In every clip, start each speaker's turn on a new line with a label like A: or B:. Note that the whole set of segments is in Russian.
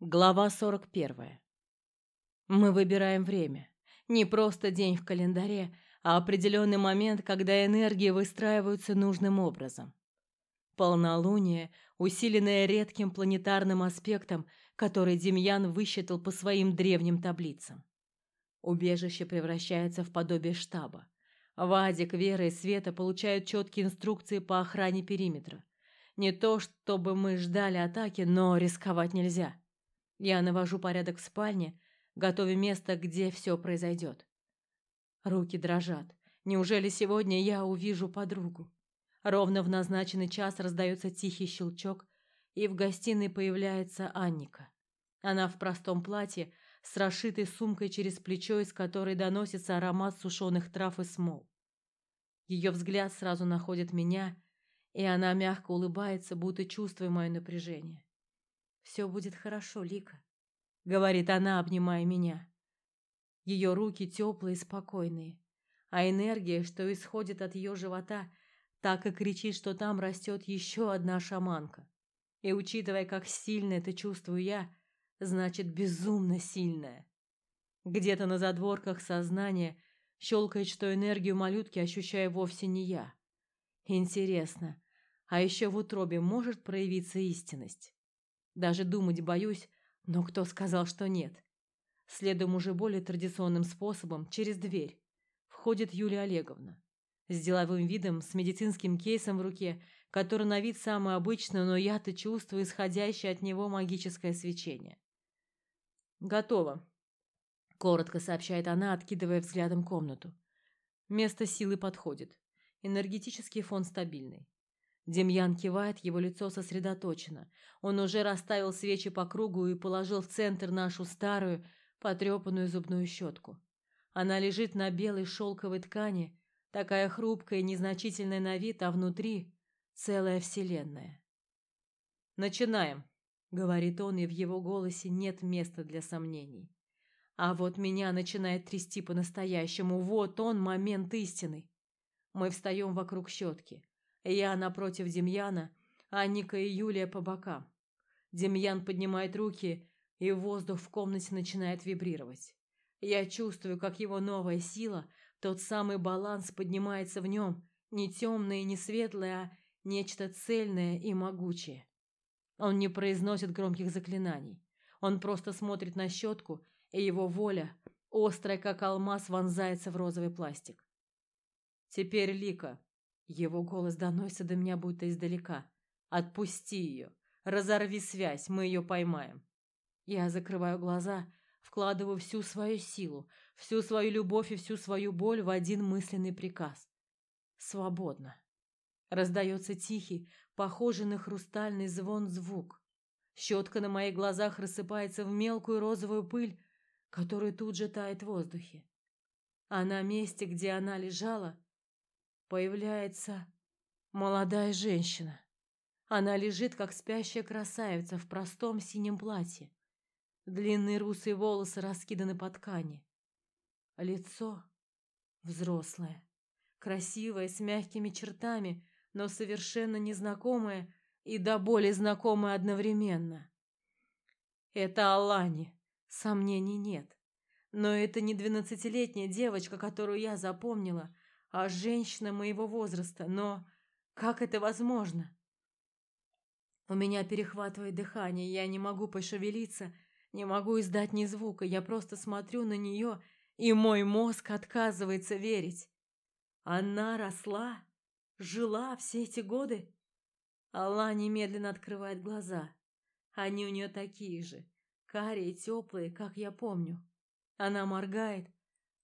A: Глава 41. Мы выбираем время. Не просто день в календаре, а определенный момент, когда энергии выстраиваются нужным образом. Полнолуние, усиленное редким планетарным аспектом, который Демьян высчитал по своим древним таблицам. Убежище превращается в подобие штаба. Вадик, Вера и Света получают четкие инструкции по охране периметра. Не то, чтобы мы ждали атаки, но рисковать нельзя. Я навожу порядок в спальне, готовя место, где все произойдет. Руки дрожат. Неужели сегодня я увижу подругу? Ровно в назначенный час раздается тихий щелчок, и в гостиной появляется Анника. Она в простом платье, с расшитой сумкой через плечо, из которой доносится аромат сушеных трав и смол. Ее взгляд сразу находит меня, и она мягко улыбается, будто чувствуя мое напряжение. «Все будет хорошо, Лика», — говорит она, обнимая меня. Ее руки теплые и спокойные, а энергия, что исходит от ее живота, так и кричит, что там растет еще одна шаманка. И учитывая, как сильно это чувствую я, значит, безумно сильная. Где-то на задворках сознания щелкает, что энергию малютки ощущаю вовсе не я. Интересно, а еще в утробе может проявиться истинность? Даже думать боюсь, но кто сказал, что нет? Следуем уже более традиционным способом, через дверь. Входит Юлия Олеговна. С деловым видом, с медицинским кейсом в руке, который на вид самый обычный, но я-то чувствую исходящее от него магическое свечение. «Готово», — коротко сообщает она, откидывая взглядом комнату. Место силы подходит. Энергетический фон стабильный. Демьян кивает, его лицо сосредоточено. Он уже расставил свечи по кругу и положил в центр нашу старую, потрепанную зубную щетку. Она лежит на белой шелковой ткани, такая хрупкая и незначительная на вид, а внутри целая вселенная. «Начинаем», — говорит он, и в его голосе нет места для сомнений. А вот меня начинает трясти по-настоящему. Вот он, момент истины. Мы встаем вокруг щетки. Я напротив Демьяна, а Ника и Юлия по бокам. Демьян поднимает руки, и воздух в комнате начинает вибрировать. Я чувствую, как его новая сила, тот самый баланс поднимается в нем, не темное не светлое, а нечто цельное и могучее. Он не произносит громких заклинаний. Он просто смотрит на щетку, и его воля, острая как алмаз, вонзается в розовый пластик. Теперь Лика, его голос доносится до меня будто издалека. «Отпусти ее! Разорви связь, мы ее поймаем!» Я закрываю глаза, вкладываю всю свою силу, всю свою любовь и всю свою боль в один мысленный приказ. «Свободно!» Раздается тихий, похожий на хрустальный звон звук. Щетка на моих глазах рассыпается в мелкую розовую пыль, которая тут же тает в воздухе. А на месте, где она лежала, появляется молодая женщина. Она лежит, как спящая красавица в простом синем платье. Длинные русые волосы раскиданы по ткани. Лицо взрослое, красивое, с мягкими чертами, но совершенно незнакомое и до боли знакомое одновременно. Это Алани, сомнений нет. Но это не двенадцатилетняя девочка, которую я запомнила, а женщина моего возраста, но как это возможно? У меня перехватывает дыхание, я не могу пошевелиться, не могу издать ни звука, я просто смотрю на нее, и мой мозг отказывается верить. Она росла, жила все эти годы? Алла немедленно открывает глаза. Они у нее такие же, карие, теплые, как я помню. Она моргает,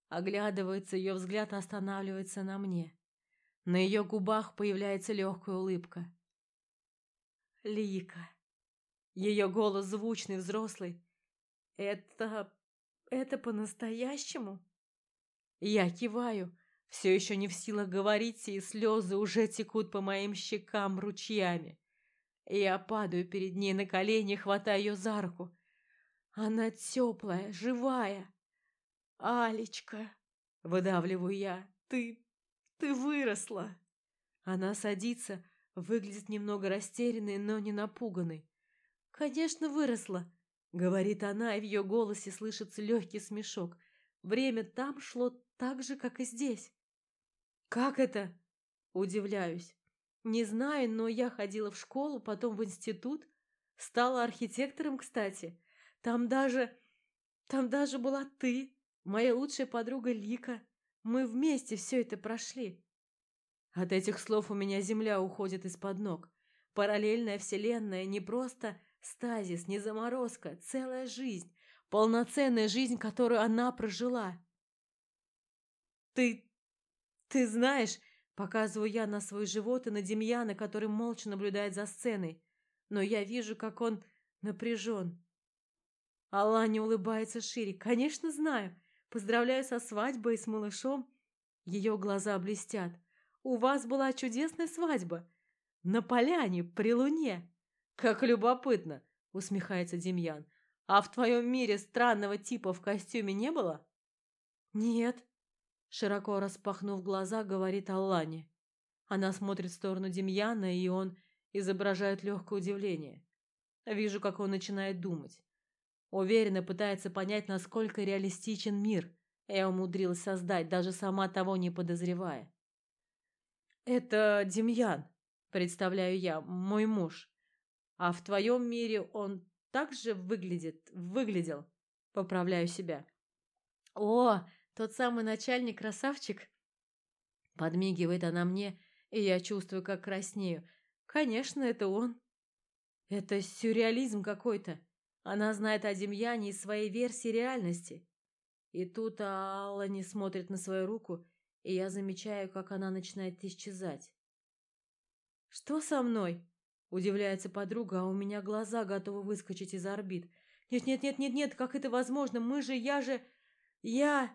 A: Оглядывается, ее взгляд останавливается на мне. На ее губах появляется легкая улыбка. Лика. Ее голос звучный, взрослый. Это... это по-настоящему? Я киваю, все еще не в силах говорить, и слезы уже текут по моим щекам ручьями. Я падаю перед ней на колени, хватаю ее за руку. Она теплая, живая. «Алечка!» — выдавливаю я. «Ты... ты выросла!» Она садится, выглядит немного растерянной, но не напуганной. «Конечно, выросла!» — говорит она, и в ее голосе слышится легкий смешок. Время там шло так же, как и здесь. Как это? Удивляюсь. Не знаю, но я ходила в школу, потом в институт. Стала архитектором, кстати. Там даже... Там даже была ты, моя лучшая подруга Лика. Мы вместе все это прошли. От этих слов у меня земля уходит из-под ног. Параллельная вселенная не просто стазис, не заморозка, целая жизнь, полноценная жизнь, которую она прожила. Ты... ты знаешь, показываю я на свой живот и на Демьяна, который молча наблюдает за сценой, но я вижу, как он напряжен. Алла улыбается шире. Конечно, знаю. Поздравляю со свадьбой и с малышом. Ее глаза блестят. У вас была чудесная свадьба. На поляне, при луне. Как любопытно, усмехается Демьян. А в твоем мире странного типа в костюме не было? Нет. Широко распахнув глаза, говорит Аллане. Она смотрит в сторону Демьяна, и он изображает легкое удивление. Вижу, как он начинает думать. Уверенно пытается понять, насколько реалистичен мир я умудрилась создать, даже сама того не подозревая. «Это Демьян», — представляю я, мой муж. «А в твоем мире он так же выглядит, выглядел?» Поправляю себя. «О, тот самый начальник-красавчик?» Подмигивает она мне, и я чувствую, как краснею. «Конечно, это он». «Это сюрреализм какой-то. Она знает о Демьяне из своей версии реальности». И тут Алла не смотрит на свою руку и я замечаю, как она начинает исчезать. «Что со мной?» – удивляется подруга, а у меня глаза готовы выскочить из орбит. «Нет-нет-нет-нет-нет, как это возможно? Мы же, я же... Я...»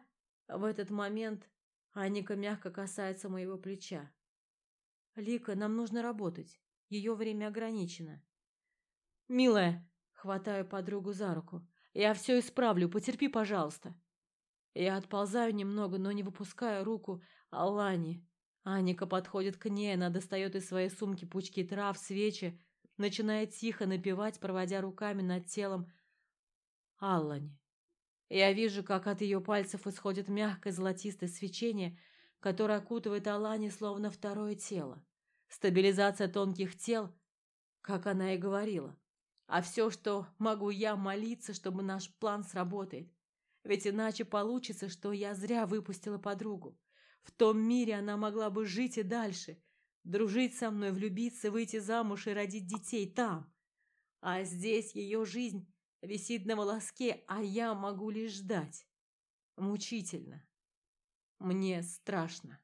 A: В этот момент Аника мягко касается моего плеча. «Лика, нам нужно работать. Ее время ограничено». «Милая!» – хватаю подругу за руку. «Я все исправлю, потерпи, пожалуйста». Я отползаю немного, но не выпускаю руку Алани. Аника подходит к ней, она достает из своей сумки пучки трав, свечи, начинает тихо напевать, проводя руками над телом Аллани. Я вижу, как от ее пальцев исходит мягкое золотистое свечение, которое окутывает Алани словно второе тело. Стабилизация тонких тел, как она и говорила. А все, что могу я молиться, чтобы наш план сработает. Ведь иначе получится, что я зря выпустила подругу. В том мире она могла бы жить и дальше, дружить со мной, влюбиться, выйти замуж и родить детей там. А здесь ее жизнь висит на волоске, а я могу лишь ждать. Мучительно. Мне страшно.